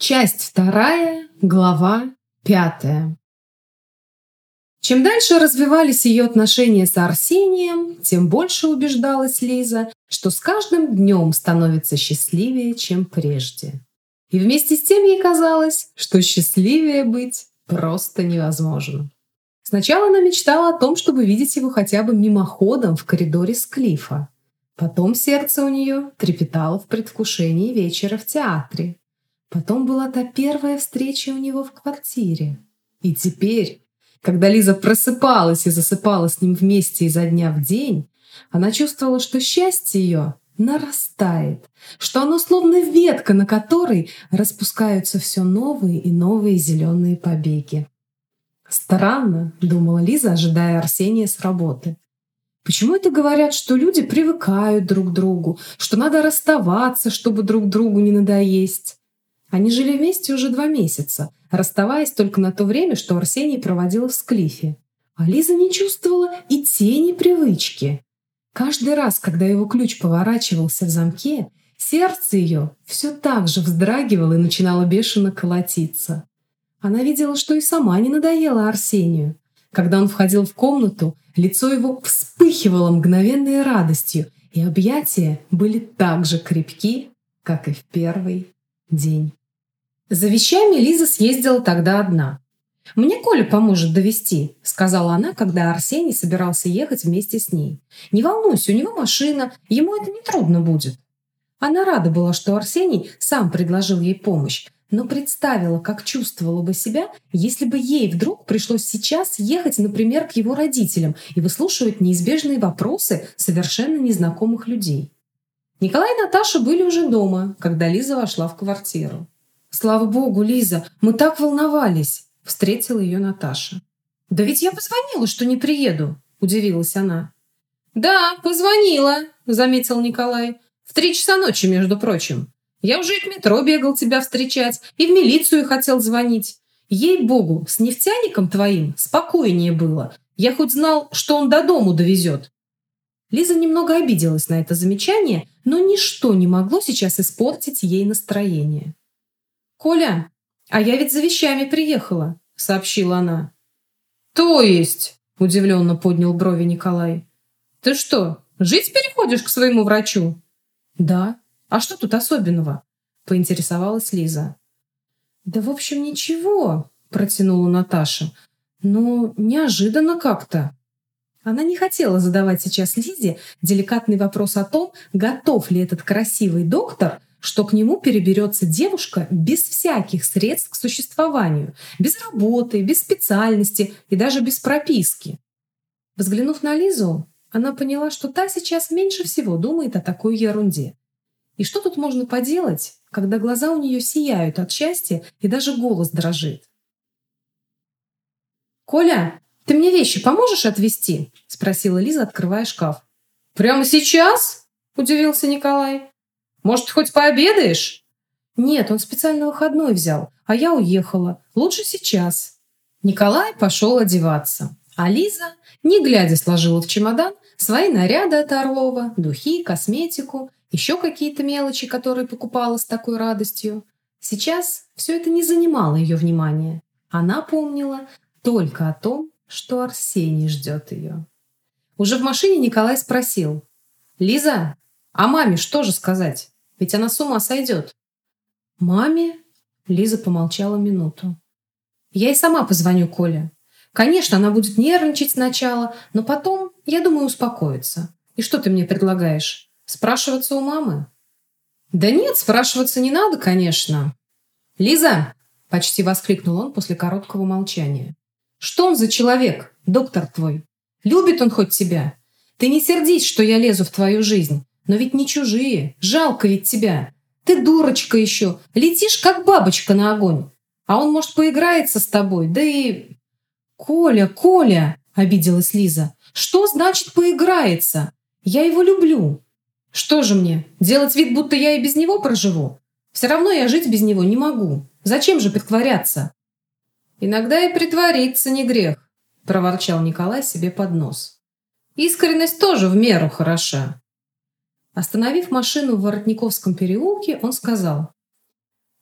Часть вторая, глава пятая. Чем дальше развивались ее отношения с Арсением, тем больше убеждалась Лиза, что с каждым днем становится счастливее, чем прежде. И вместе с тем ей казалось, что счастливее быть просто невозможно. Сначала она мечтала о том, чтобы видеть его хотя бы мимоходом в коридоре с Клифа. Потом сердце у нее трепетало в предвкушении вечера в театре. Потом была та первая встреча у него в квартире. И теперь, когда Лиза просыпалась и засыпала с ним вместе изо дня в день, она чувствовала, что счастье ее нарастает, что оно словно ветка, на которой распускаются все новые и новые зеленые побеги. Странно, думала Лиза, ожидая Арсения с работы. Почему это говорят, что люди привыкают друг к другу, что надо расставаться, чтобы друг другу не надоесть? Они жили вместе уже два месяца, расставаясь только на то время, что Арсений проводил в Склифе. А Лиза не чувствовала и тени привычки. Каждый раз, когда его ключ поворачивался в замке, сердце ее все так же вздрагивало и начинало бешено колотиться. Она видела, что и сама не надоела Арсению. Когда он входил в комнату, лицо его вспыхивало мгновенной радостью, и объятия были так же крепки, как и в первый день. За вещами Лиза съездила тогда одна. «Мне Коля поможет довести, сказала она, когда Арсений собирался ехать вместе с ней. «Не волнуйся, у него машина, ему это не трудно будет». Она рада была, что Арсений сам предложил ей помощь, но представила, как чувствовала бы себя, если бы ей вдруг пришлось сейчас ехать, например, к его родителям и выслушивать неизбежные вопросы совершенно незнакомых людей. Николай и Наташа были уже дома, когда Лиза вошла в квартиру. «Слава богу, Лиза, мы так волновались!» — встретила ее Наташа. «Да ведь я позвонила, что не приеду!» — удивилась она. «Да, позвонила», — заметил Николай. «В три часа ночи, между прочим. Я уже и к метро бегал тебя встречать, и в милицию хотел звонить. Ей-богу, с нефтяником твоим спокойнее было. Я хоть знал, что он до дому довезет». Лиза немного обиделась на это замечание, но ничто не могло сейчас испортить ей настроение. «Коля, а я ведь за вещами приехала», — сообщила она. «То есть?» — удивленно поднял брови Николай. «Ты что, жить переходишь к своему врачу?» «Да. А что тут особенного?» — поинтересовалась Лиза. «Да, в общем, ничего», — протянула Наташа. «Но неожиданно как-то». Она не хотела задавать сейчас Лизе деликатный вопрос о том, готов ли этот красивый доктор что к нему переберется девушка без всяких средств к существованию, без работы, без специальности и даже без прописки. Взглянув на Лизу, она поняла, что та сейчас меньше всего думает о такой ерунде. И что тут можно поделать, когда глаза у нее сияют от счастья и даже голос дрожит? «Коля, ты мне вещи поможешь отвезти?» — спросила Лиза, открывая шкаф. «Прямо сейчас?» — удивился Николай. Может, хоть пообедаешь?» «Нет, он специально выходной взял, а я уехала. Лучше сейчас». Николай пошел одеваться, а Лиза, не глядя, сложила в чемодан свои наряды от Орлова, духи, косметику, еще какие-то мелочи, которые покупала с такой радостью. Сейчас все это не занимало ее внимания. Она помнила только о том, что Арсений ждет ее. Уже в машине Николай спросил. «Лиза, а маме что же сказать?» Ведь она с ума сойдет. Маме? Лиза помолчала минуту. Я и сама позвоню Коле. Конечно, она будет нервничать сначала, но потом, я думаю, успокоится. И что ты мне предлагаешь? Спрашиваться у мамы? Да нет, спрашиваться не надо, конечно. Лиза, почти воскликнул он после короткого молчания. Что он за человек, доктор твой? Любит он хоть тебя? Ты не сердись, что я лезу в твою жизнь. Но ведь не чужие. Жалко ведь тебя. Ты дурочка еще. Летишь, как бабочка на огонь. А он, может, поиграется с тобой. Да и... Коля, Коля, обиделась Лиза. Что значит поиграется? Я его люблю. Что же мне, делать вид, будто я и без него проживу? Все равно я жить без него не могу. Зачем же притворяться? Иногда и притвориться не грех, проворчал Николай себе под нос. Искренность тоже в меру хороша. Остановив машину в Воротниковском переулке, он сказал.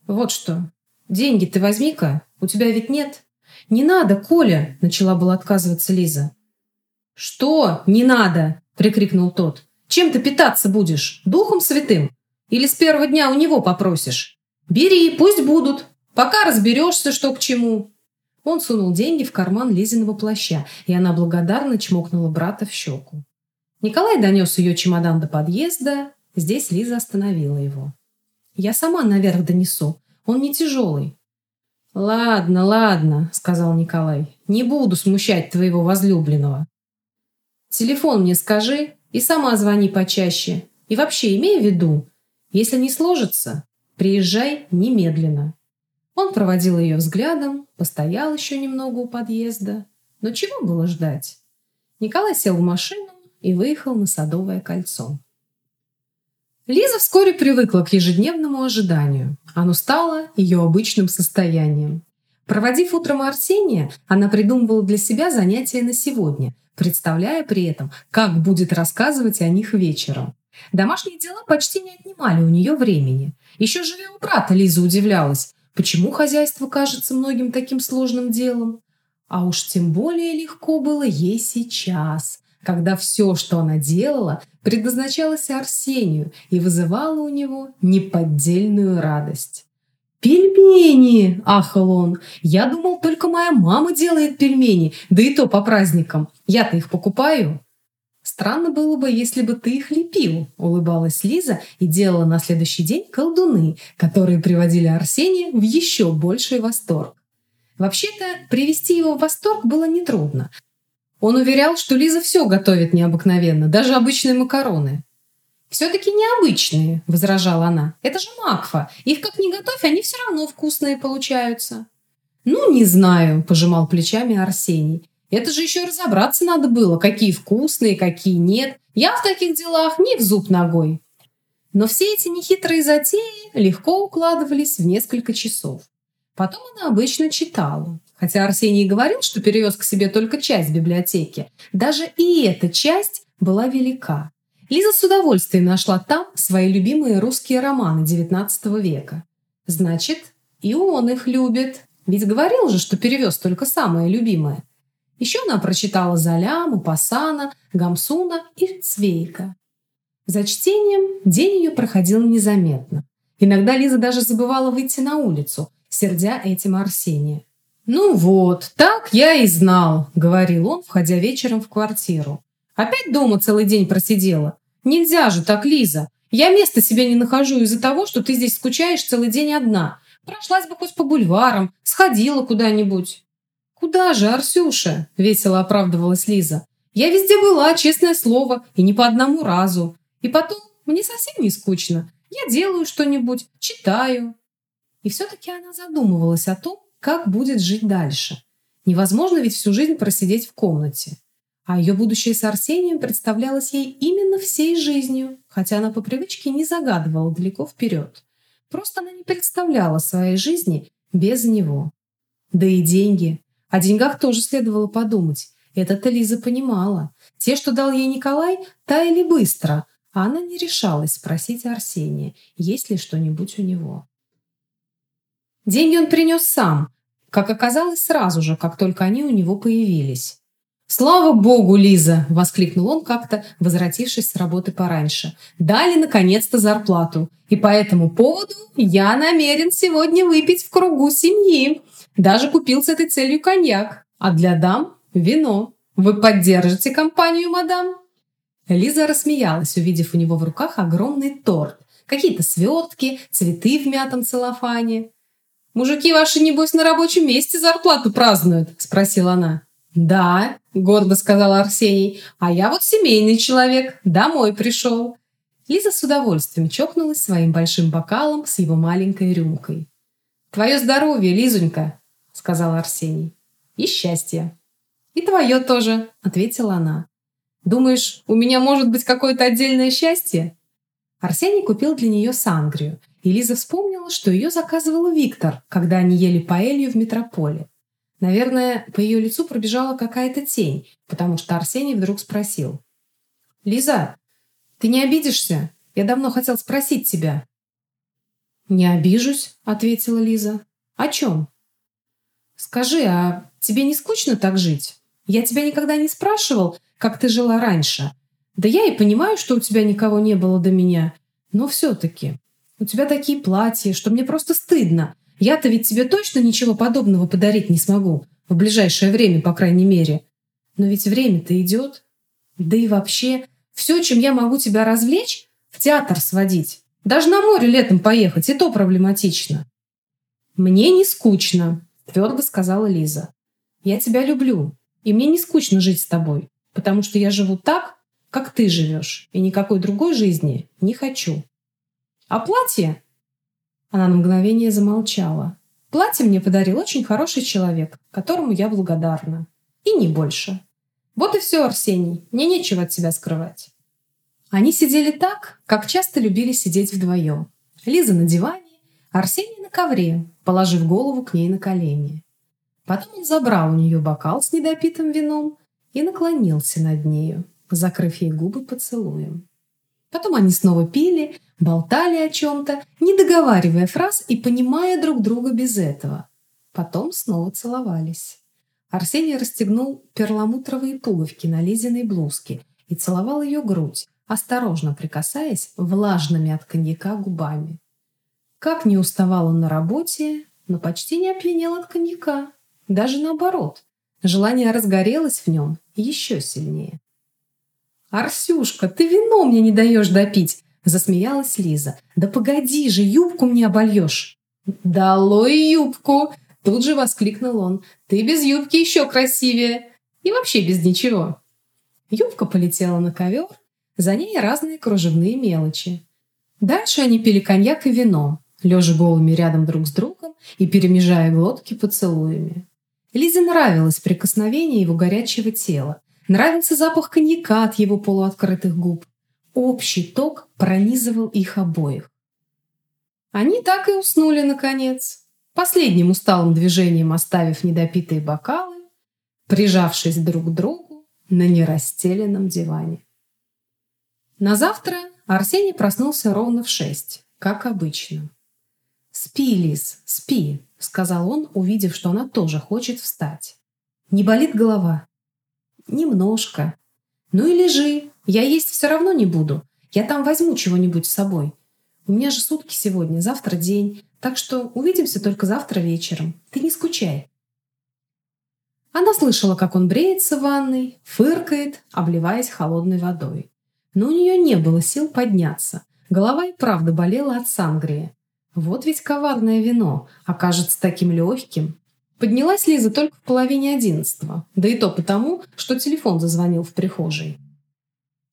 «Вот что, «Деньги ты возьми-ка, у тебя ведь нет». «Не надо, Коля!» – начала была отказываться Лиза. «Что не надо?» – прикрикнул тот. «Чем ты питаться будешь? Духом святым? Или с первого дня у него попросишь? Бери, пусть будут, пока разберешься, что к чему». Он сунул деньги в карман Лизиного плаща, и она благодарно чмокнула брата в щеку. Николай донес ее чемодан до подъезда. Здесь Лиза остановила его. «Я сама наверх донесу. Он не тяжелый». «Ладно, ладно», — сказал Николай. «Не буду смущать твоего возлюбленного. Телефон мне скажи и сама звони почаще. И вообще имей в виду, если не сложится, приезжай немедленно». Он проводил ее взглядом, постоял еще немного у подъезда. Но чего было ждать? Николай сел в машину и выехал на Садовое кольцо. Лиза вскоре привыкла к ежедневному ожиданию. Оно стало ее обычным состоянием. Проводив утром Арсения, она придумывала для себя занятия на сегодня, представляя при этом, как будет рассказывать о них вечером. Домашние дела почти не отнимали у нее времени. Еще живя у брата, Лиза удивлялась, почему хозяйство кажется многим таким сложным делом. А уж тем более легко было ей сейчас, когда все, что она делала, предназначалось Арсению и вызывало у него неподдельную радость. «Пельмени!» – ахал он. «Я думал, только моя мама делает пельмени, да и то по праздникам. Я-то их покупаю». «Странно было бы, если бы ты их лепил», – улыбалась Лиза и делала на следующий день колдуны, которые приводили Арсения в еще больший восторг. Вообще-то, привести его в восторг было нетрудно. Он уверял, что Лиза все готовит необыкновенно, даже обычные макароны. «Все-таки необычные», — возражала она. «Это же макфа. Их как ни готовь, они все равно вкусные получаются». «Ну, не знаю», — пожимал плечами Арсений. «Это же еще разобраться надо было, какие вкусные, какие нет. Я в таких делах не в зуб ногой». Но все эти нехитрые затеи легко укладывались в несколько часов. Потом она обычно читала. Хотя Арсений говорил, что перевез к себе только часть библиотеки, даже и эта часть была велика. Лиза с удовольствием нашла там свои любимые русские романы XIX века. Значит, и он их любит. Ведь говорил же, что перевез только самое любимое. Еще она прочитала Золя, Мупасана, Гамсуна и Цвейка. За чтением день ее проходил незаметно. Иногда Лиза даже забывала выйти на улицу, сердя этим Арсения. «Ну вот, так я и знал», — говорил он, входя вечером в квартиру. Опять дома целый день просидела? Нельзя же так, Лиза. Я места себе не нахожу из-за того, что ты здесь скучаешь целый день одна. Прошлась бы хоть по бульварам, сходила куда-нибудь. Куда же, Арсюша? Весело оправдывалась Лиза. Я везде была, честное слово, и не по одному разу. И потом, мне совсем не скучно. Я делаю что-нибудь, читаю. И все-таки она задумывалась о том, как будет жить дальше. Невозможно ведь всю жизнь просидеть в комнате. А ее будущее с Арсением представлялось ей именно всей жизнью, хотя она по привычке не загадывала далеко вперед. Просто она не представляла своей жизни без него. Да и деньги. О деньгах тоже следовало подумать. Это-то Лиза понимала. Те, что дал ей Николай, таяли быстро, а она не решалась спросить Арсения, есть ли что-нибудь у него. Деньги он принес сам, как оказалось сразу же, как только они у него появились. «Слава богу, Лиза!» – воскликнул он как-то, возвратившись с работы пораньше. «Дали, наконец-то, зарплату. И по этому поводу я намерен сегодня выпить в кругу семьи. Даже купил с этой целью коньяк. А для дам – вино. Вы поддержите компанию, мадам?» Лиза рассмеялась, увидев у него в руках огромный торт. Какие-то свертки, цветы в мятом целлофане. «Мужики ваши, небось, на рабочем месте зарплату празднуют?» – спросила она. «Да», — гордо сказал Арсений, «а я вот семейный человек, домой пришел». Лиза с удовольствием чокнулась своим большим бокалом с его маленькой рюмкой. «Твое здоровье, Лизонька», — сказал Арсений. «И счастье». «И твое тоже», — ответила она. «Думаешь, у меня может быть какое-то отдельное счастье?» Арсений купил для нее сангрию, и Лиза вспомнила, что ее заказывал Виктор, когда они ели паэлью в метрополе. Наверное, по ее лицу пробежала какая-то тень, потому что Арсений вдруг спросил. «Лиза, ты не обидишься? Я давно хотел спросить тебя». «Не обижусь», — ответила Лиза. «О чем?» «Скажи, а тебе не скучно так жить? Я тебя никогда не спрашивал, как ты жила раньше. Да я и понимаю, что у тебя никого не было до меня. Но все-таки у тебя такие платья, что мне просто стыдно. Я-то ведь тебе точно ничего подобного подарить не смогу. В ближайшее время, по крайней мере. Но ведь время-то идет. Да и вообще, все, чем я могу тебя развлечь, в театр сводить. Даже на море летом поехать, и то проблематично. «Мне не скучно», — твердо сказала Лиза. «Я тебя люблю, и мне не скучно жить с тобой, потому что я живу так, как ты живешь, и никакой другой жизни не хочу. А платье? Она на мгновение замолчала. Платье мне подарил очень хороший человек, которому я благодарна. И не больше. Вот и все, Арсений, мне нечего от тебя скрывать. Они сидели так, как часто любили сидеть вдвоем. Лиза на диване, Арсений на ковре, положив голову к ней на колени. Потом он забрал у нее бокал с недопитым вином и наклонился над нею, закрыв ей губы поцелуем. Потом они снова пили, болтали о чем-то, не договаривая фраз и понимая друг друга без этого. Потом снова целовались. Арсений расстегнул перламутровые пуговки на Лизиной блузке и целовал ее грудь, осторожно прикасаясь влажными от коньяка губами. Как не уставал он на работе, но почти не опьянел от коньяка. Даже наоборот. Желание разгорелось в нем еще сильнее. «Арсюшка, ты вино мне не даешь допить!» Засмеялась Лиза. «Да погоди же, юбку мне обольешь!» «Долой юбку!» Тут же воскликнул он. «Ты без юбки еще красивее! И вообще без ничего!» Юбка полетела на ковер, за ней разные кружевные мелочи. Дальше они пили коньяк и вино, лежа голыми рядом друг с другом и перемежая глотки поцелуями. Лизе нравилось прикосновение его горячего тела, Нравился запах коньяка от его полуоткрытых губ. Общий ток пронизывал их обоих. Они так и уснули, наконец, последним усталым движением оставив недопитые бокалы, прижавшись друг к другу на нерастеленном диване. На завтра Арсений проснулся ровно в шесть, как обычно. «Спи, Лиз, спи», — сказал он, увидев, что она тоже хочет встать. «Не болит голова?» Немножко. Ну и лежи. Я есть все равно не буду. Я там возьму чего-нибудь с собой. У меня же сутки сегодня, завтра день. Так что увидимся только завтра вечером. Ты не скучай. Она слышала, как он бреется в ванной, фыркает, обливаясь холодной водой. Но у нее не было сил подняться. Голова и правда болела от сангрии. Вот ведь коварное вино окажется таким легким. Поднялась Лиза только в половине одиннадцатого, да и то потому, что телефон зазвонил в прихожей.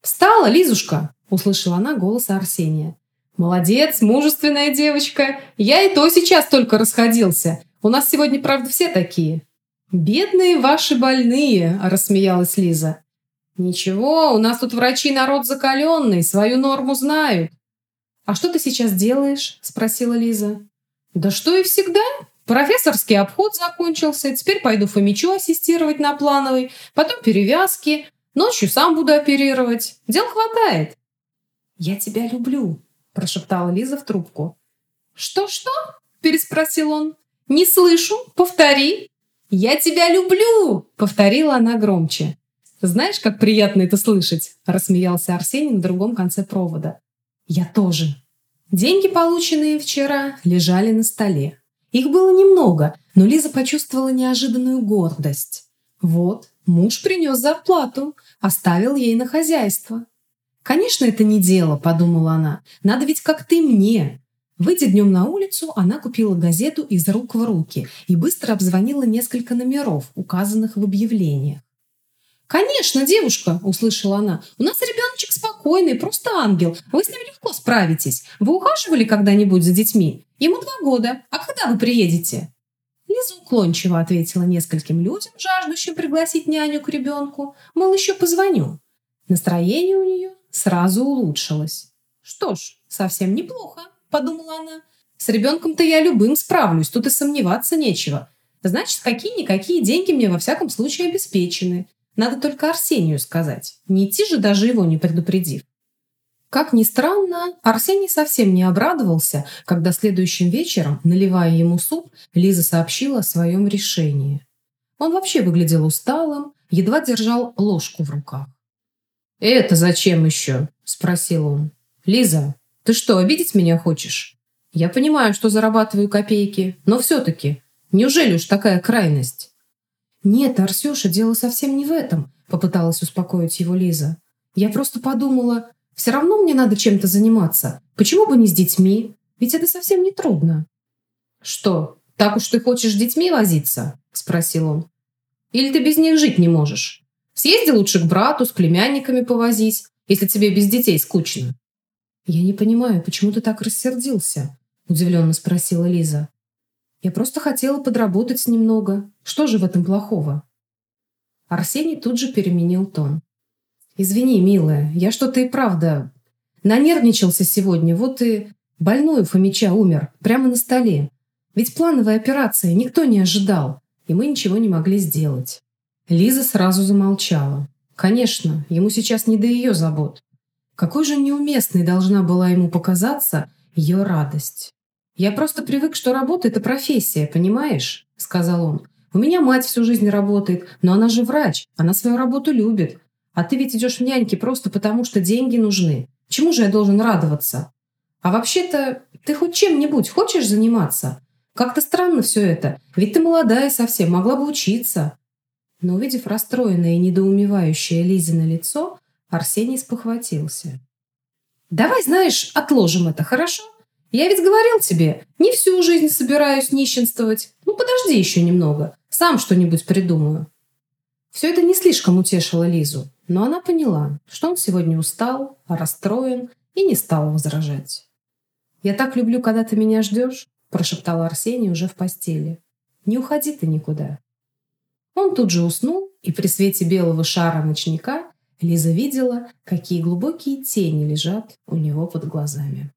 «Встала, Лизушка!» – услышала она голос Арсения. «Молодец, мужественная девочка! Я и то сейчас только расходился. У нас сегодня, правда, все такие». «Бедные ваши больные!» – рассмеялась Лиза. «Ничего, у нас тут врачи народ закаленный, свою норму знают». «А что ты сейчас делаешь?» – спросила Лиза. «Да что и всегда. Профессорский обход закончился, теперь пойду Фомичу ассистировать на плановый, потом перевязки, ночью сам буду оперировать. Дел хватает. «Я тебя люблю», – прошептала Лиза в трубку. «Что-что?» – переспросил он. «Не слышу. Повтори». «Я тебя люблю!» – повторила она громче. «Знаешь, как приятно это слышать?» – рассмеялся Арсений на другом конце провода. «Я тоже». Деньги, полученные вчера, лежали на столе. Их было немного, но Лиза почувствовала неожиданную гордость. Вот, муж принес зарплату, оставил ей на хозяйство. «Конечно, это не дело», – подумала она. «Надо ведь как ты мне». Выйдя днем на улицу, она купила газету из рук в руки и быстро обзвонила несколько номеров, указанных в объявлениях. «Конечно, девушка!» – услышала она. «У нас ребеночек спокойный, просто ангел. Вы с ним легко справитесь. Вы ухаживали когда-нибудь за детьми? Ему два года. А когда вы приедете?» Лиза уклончиво ответила нескольким людям, жаждущим пригласить няню к ребенку. Мол, еще позвоню. Настроение у нее сразу улучшилось. «Что ж, совсем неплохо», – подумала она. «С ребенком-то я любым справлюсь, тут и сомневаться нечего. Значит, какие-никакие деньги мне во всяком случае обеспечены. Надо только Арсению сказать. Не идти же даже его не предупредив. Как ни странно, Арсений совсем не обрадовался, когда следующим вечером, наливая ему суп, Лиза сообщила о своем решении. Он вообще выглядел усталым, едва держал ложку в руках. «Это зачем еще?» – спросил он. «Лиза, ты что, обидеть меня хочешь? Я понимаю, что зарабатываю копейки, но все-таки, неужели уж такая крайность?» «Нет, Арсюша, дело совсем не в этом», – попыталась успокоить его Лиза. «Я просто подумала, все равно мне надо чем-то заниматься. Почему бы не с детьми? Ведь это совсем не трудно. Что, так уж ты хочешь с детьми возиться? Спросил он. Или ты без них жить не можешь? Съезди лучше к брату, с племянниками повозись, если тебе без детей скучно. Я не понимаю, почему ты так рассердился? Удивленно спросила Лиза. Я просто хотела подработать немного. Что же в этом плохого? Арсений тут же переменил тон. «Извини, милая, я что-то и правда нанервничался сегодня, вот и больной у Фомича умер, прямо на столе. Ведь плановая операция никто не ожидал, и мы ничего не могли сделать». Лиза сразу замолчала. Конечно, ему сейчас не до ее забот. Какой же неуместной должна была ему показаться ее радость. «Я просто привык, что работа — это профессия, понимаешь?» — сказал он. «У меня мать всю жизнь работает, но она же врач, она свою работу любит. А ты ведь идешь в няньки просто потому, что деньги нужны. Чему же я должен радоваться? А вообще-то, ты хоть чем-нибудь хочешь заниматься? Как-то странно все это, ведь ты молодая совсем, могла бы учиться. Но увидев расстроенное и недоумевающее Лизино лицо, Арсений спохватился. «Давай, знаешь, отложим это, хорошо? Я ведь говорил тебе, не всю жизнь собираюсь нищенствовать. Ну, подожди еще немного, сам что-нибудь придумаю». Все это не слишком утешило Лизу. Но она поняла, что он сегодня устал, расстроен и не стала возражать. «Я так люблю, когда ты меня ждешь», – прошептал Арсений уже в постели. «Не уходи ты никуда». Он тут же уснул, и при свете белого шара ночника Лиза видела, какие глубокие тени лежат у него под глазами.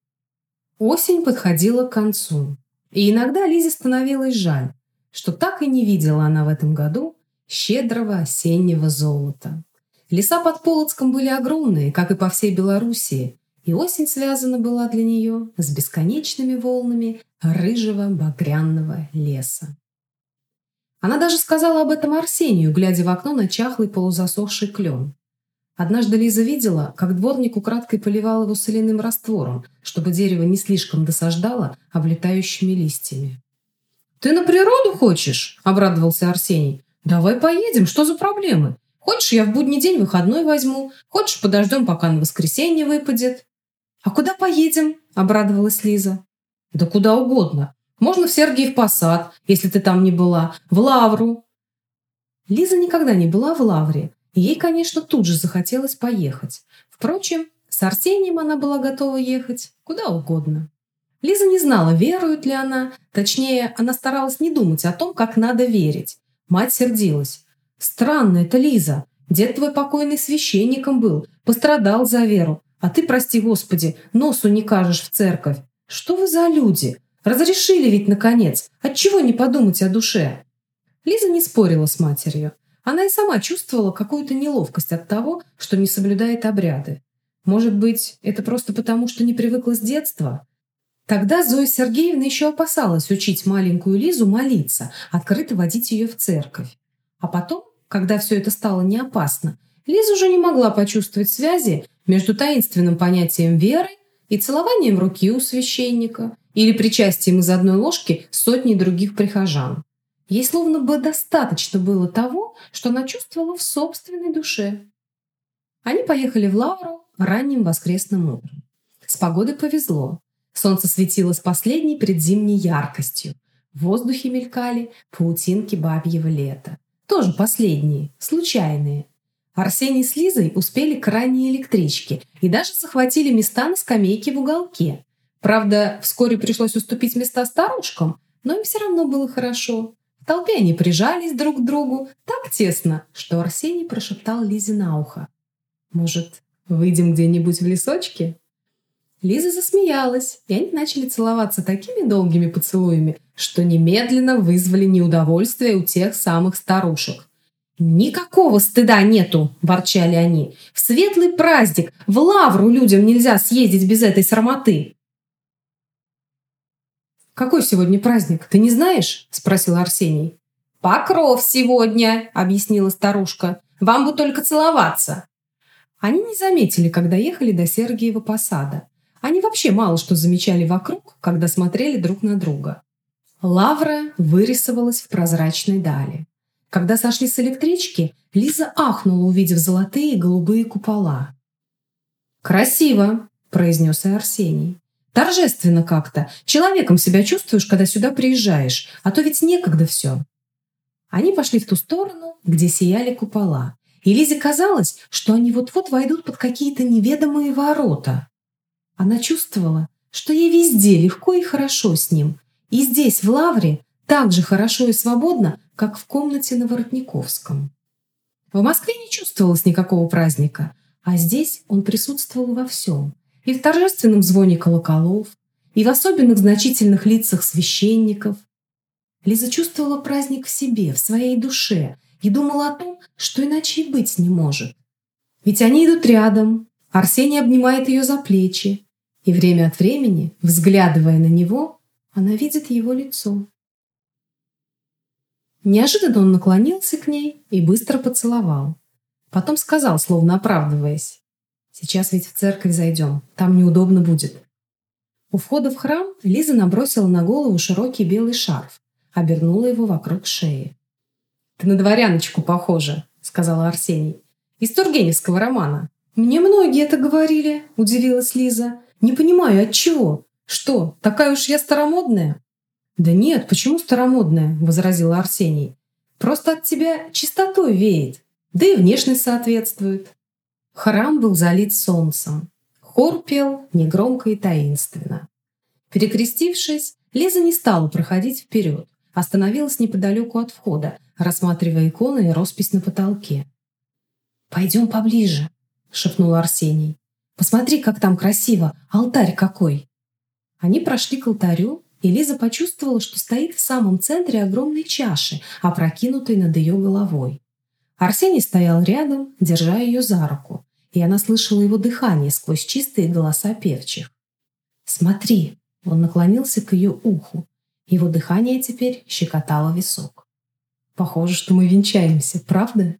Осень подходила к концу, и иногда Лизе становилось жаль, что так и не видела она в этом году щедрого осеннего золота. Леса под Полоцком были огромные, как и по всей Белоруссии, и осень связана была для нее с бесконечными волнами рыжего багряного леса. Она даже сказала об этом Арсению, глядя в окно на чахлый полузасохший клен. Однажды Лиза видела, как дворник украдкой поливал его соляным раствором, чтобы дерево не слишком досаждало облетающими листьями. «Ты на природу хочешь?» – обрадовался Арсений. «Давай поедем, что за проблемы? Хочешь, я в будний день выходной возьму. Хочешь, подождем, пока на воскресенье выпадет. А куда поедем? Обрадовалась Лиза. Да куда угодно. Можно в Сергиев Посад, если ты там не была. В Лавру. Лиза никогда не была в Лавре. И ей, конечно, тут же захотелось поехать. Впрочем, с Арсением она была готова ехать куда угодно. Лиза не знала, верует ли она. Точнее, она старалась не думать о том, как надо верить. Мать сердилась. Странно это, Лиза. Дед твой покойный священником был, пострадал за веру. А ты, прости господи, носу не кажешь в церковь. Что вы за люди? Разрешили ведь, наконец. Отчего не подумать о душе?» Лиза не спорила с матерью. Она и сама чувствовала какую-то неловкость от того, что не соблюдает обряды. Может быть, это просто потому, что не привыкла с детства? Тогда Зоя Сергеевна еще опасалась учить маленькую Лизу молиться, открыто водить ее в церковь. А потом, когда все это стало неопасно, Лиза уже не могла почувствовать связи между таинственным понятием веры и целованием руки у священника или причастием из одной ложки сотни других прихожан. Ей словно бы достаточно было того, что она чувствовала в собственной душе. Они поехали в Лавру ранним воскресным утром. С погодой повезло. Солнце светило с последней предзимней яркостью. В воздухе мелькали паутинки бабьего лета. Тоже последние, случайные. Арсений с Лизой успели к ранней электричке и даже захватили места на скамейке в уголке. Правда, вскоре пришлось уступить места старушкам, но им все равно было хорошо. В толпе они прижались друг к другу так тесно, что Арсений прошептал Лизе на ухо. «Может, выйдем где-нибудь в лесочке?» Лиза засмеялась, и они начали целоваться такими долгими поцелуями, что немедленно вызвали неудовольствие у тех самых старушек. «Никакого стыда нету!» – ворчали они. «В светлый праздник! В лавру людям нельзя съездить без этой срамоты!» «Какой сегодня праздник, ты не знаешь?» – спросил Арсений. «Покров сегодня!» – объяснила старушка. «Вам бы только целоваться!» Они не заметили, когда ехали до Сергиева посада. Они вообще мало что замечали вокруг, когда смотрели друг на друга. Лавра вырисовалась в прозрачной дали. Когда сошли с электрички, Лиза ахнула, увидев золотые и голубые купола. «Красиво!» – произнес и Арсений. «Торжественно как-то. Человеком себя чувствуешь, когда сюда приезжаешь, а то ведь некогда все». Они пошли в ту сторону, где сияли купола. И Лизе казалось, что они вот-вот войдут под какие-то неведомые ворота. Она чувствовала, что ей везде легко и хорошо с ним. И здесь, в Лавре, так же хорошо и свободно, как в комнате на Воротниковском. В Москве не чувствовалось никакого праздника, а здесь он присутствовал во всем. И в торжественном звоне колоколов, и в особенных значительных лицах священников. Лиза чувствовала праздник в себе, в своей душе, и думала о том, что иначе и быть не может. Ведь они идут рядом, Арсений обнимает ее за плечи, и время от времени, взглядывая на него, она видит его лицо. Неожиданно он наклонился к ней и быстро поцеловал. Потом сказал, словно оправдываясь, «Сейчас ведь в церковь зайдем, там неудобно будет». У входа в храм Лиза набросила на голову широкий белый шарф, обернула его вокруг шеи. «Ты на дворяночку похожа», — сказала Арсений. «Из Тургеневского романа». «Мне многие это говорили», — удивилась Лиза. Не понимаю, от чего? Что, такая уж я старомодная? Да нет, почему старомодная? возразил Арсений. Просто от тебя чистотой веет, да и внешность соответствует. Храм был залит солнцем. Хор пел негромко и таинственно. Перекрестившись, Лиза не стала проходить вперед, остановилась неподалеку от входа, рассматривая иконы и роспись на потолке. «Пойдем поближе», — шепнул Арсений. Посмотри, как там красиво! Алтарь какой!» Они прошли к алтарю, и Лиза почувствовала, что стоит в самом центре огромной чаши, опрокинутой над ее головой. Арсений стоял рядом, держа ее за руку, и она слышала его дыхание сквозь чистые голоса певчих. «Смотри!» — он наклонился к ее уху. Его дыхание теперь щекотало висок. «Похоже, что мы венчаемся, правда?»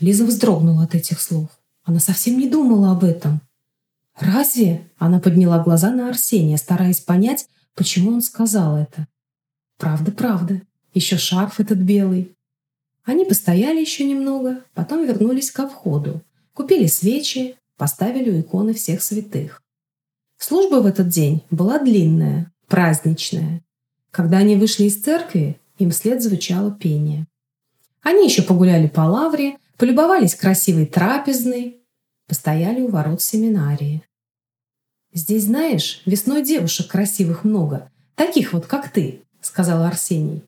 Лиза вздрогнула от этих слов. Она совсем не думала об этом. «Разве?» — она подняла глаза на Арсения, стараясь понять, почему он сказал это. «Правда, правда. Еще шарф этот белый». Они постояли еще немного, потом вернулись ко входу, купили свечи, поставили у иконы всех святых. Служба в этот день была длинная, праздничная. Когда они вышли из церкви, им вслед звучало пение. Они еще погуляли по лавре, полюбовались красивой трапезной, постояли у ворот семинарии. «Здесь, знаешь, весной девушек красивых много, таких вот, как ты», — сказал Арсений.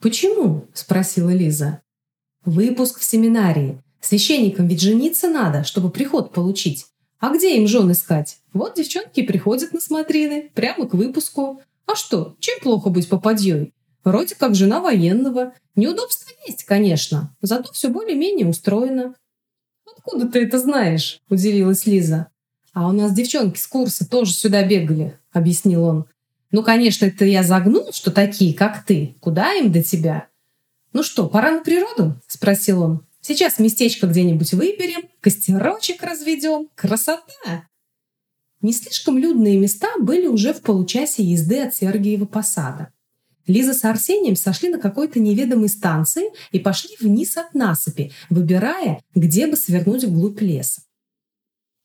«Почему?» — спросила Лиза. «Выпуск в семинарии. Священникам ведь жениться надо, чтобы приход получить. А где им жен искать? Вот девчонки приходят на смотрины, прямо к выпуску. А что, чем плохо быть попадьей? Вроде как жена военного. Неудобства есть, конечно, зато все более-менее устроено. «Откуда ты это знаешь?» – удивилась Лиза. «А у нас девчонки с курса тоже сюда бегали», – объяснил он. «Ну, конечно, это я загнул, что такие, как ты. Куда им до тебя?» «Ну что, пора на природу?» – спросил он. «Сейчас местечко где-нибудь выберем, костерочек разведем. Красота!» Не слишком людные места были уже в получасе езды от Сергиева посада. Лиза с Арсением сошли на какой-то неведомой станции и пошли вниз от насыпи, выбирая, где бы свернуть вглубь леса.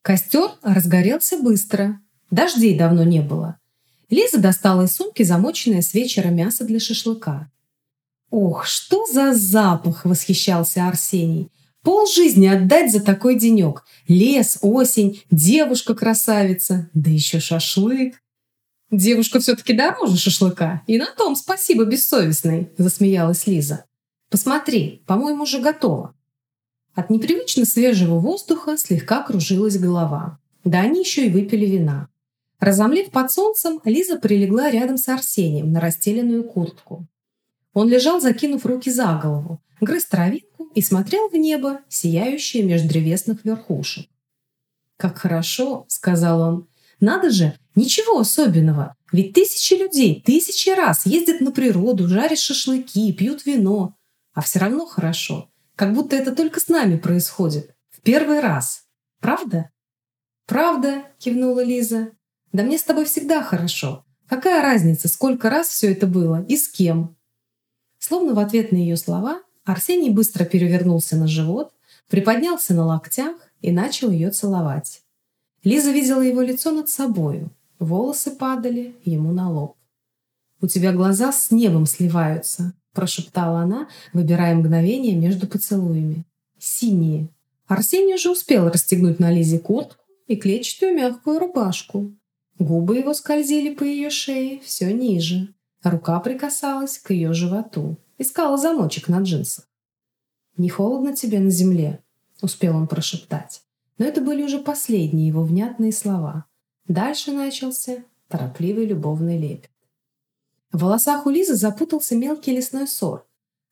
Костер разгорелся быстро. Дождей давно не было. Лиза достала из сумки замоченное с вечера мясо для шашлыка. «Ох, что за запах!» – восхищался Арсений. «Пол жизни отдать за такой денек. Лес, осень, девушка-красавица, да еще шашлык. «Девушка все-таки дороже шашлыка, и на том спасибо бессовестной», – засмеялась Лиза. «Посмотри, по-моему, уже готово». От непривычно свежего воздуха слегка кружилась голова. Да они еще и выпили вина. Разомлев под солнцем, Лиза прилегла рядом с Арсением на расстеленную куртку. Он лежал, закинув руки за голову, грыз травинку и смотрел в небо, сияющее между древесных верхушек. «Как хорошо!» — сказал он. «Надо же, ничего особенного. Ведь тысячи людей тысячи раз ездят на природу, жарят шашлыки, пьют вино. А все равно хорошо. Как будто это только с нами происходит. В первый раз. Правда?» «Правда», — кивнула Лиза. «Да мне с тобой всегда хорошо. Какая разница, сколько раз все это было и с кем?» Словно в ответ на ее слова Арсений быстро перевернулся на живот, приподнялся на локтях и начал ее целовать. Лиза видела его лицо над собою. Волосы падали ему на лоб. «У тебя глаза с небом сливаются», – прошептала она, выбирая мгновение между поцелуями. «Синие». Арсений уже успел расстегнуть на Лизе куртку и клетчатую мягкую рубашку. Губы его скользили по ее шее все ниже. Рука прикасалась к ее животу. Искала замочек на джинсах. «Не холодно тебе на земле?» — успел он прошептать. Но это были уже последние его внятные слова. Дальше начался торопливый любовный лепет. В волосах у Лизы запутался мелкий лесной сор.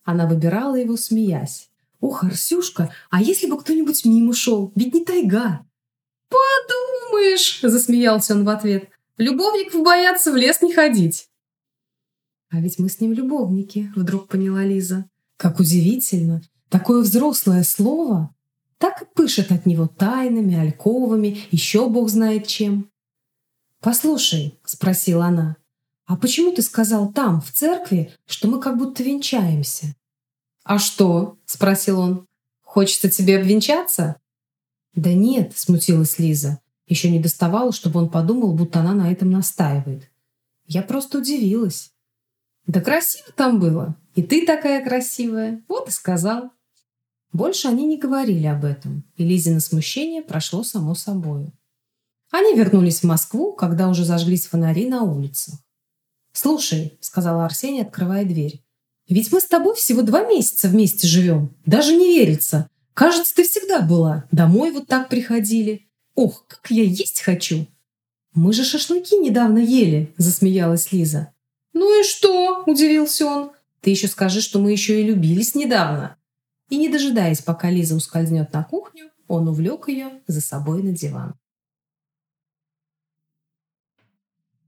Она выбирала его, смеясь. «Ох, Арсюшка, а если бы кто-нибудь мимо шел? Ведь не тайга!» «Подумаешь!» — засмеялся он в ответ. «Любовников боятся в лес не ходить!» «А ведь мы с ним любовники», — вдруг поняла Лиза. «Как удивительно! Такое взрослое слово! Так и пышет от него тайнами, альковами, еще бог знает чем». «Послушай», — спросила она, «а почему ты сказал там, в церкви, что мы как будто венчаемся?» «А что?» — спросил он. «Хочется тебе обвенчаться?» «Да нет», — смутилась Лиза. Еще не доставало, чтобы он подумал, будто она на этом настаивает. «Я просто удивилась». Да красиво там было. И ты такая красивая. Вот и сказал. Больше они не говорили об этом, и Лизина смущение прошло само собою. Они вернулись в Москву, когда уже зажглись фонари на улицах. «Слушай», — сказала Арсений, открывая дверь, «ведь мы с тобой всего два месяца вместе живем. Даже не верится. Кажется, ты всегда была. Домой вот так приходили. Ох, как я есть хочу!» «Мы же шашлыки недавно ели», — засмеялась Лиза. «Ну и что?» – удивился он. «Ты еще скажи, что мы еще и любились недавно». И не дожидаясь, пока Лиза ускользнет на кухню, он увлек ее за собой на диван.